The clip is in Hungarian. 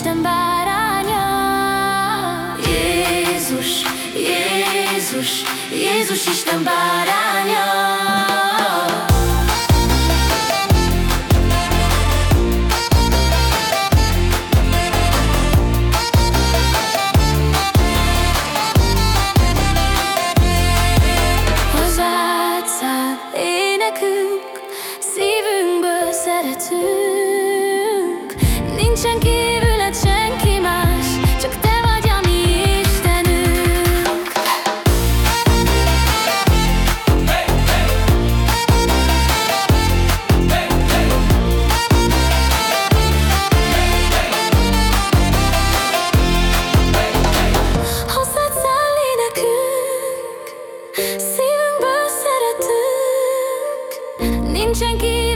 Isten báránya. Jézus, Jézus, Jézus Isten báránya. Hozzád száll énekünk, szívünkből szeretünk, Nincsen kívüled senki más Csak te vagy a mi Istenünk hey, hey! Hozzád száll énekünk Szívünkből szeretünk Nincsen kívüled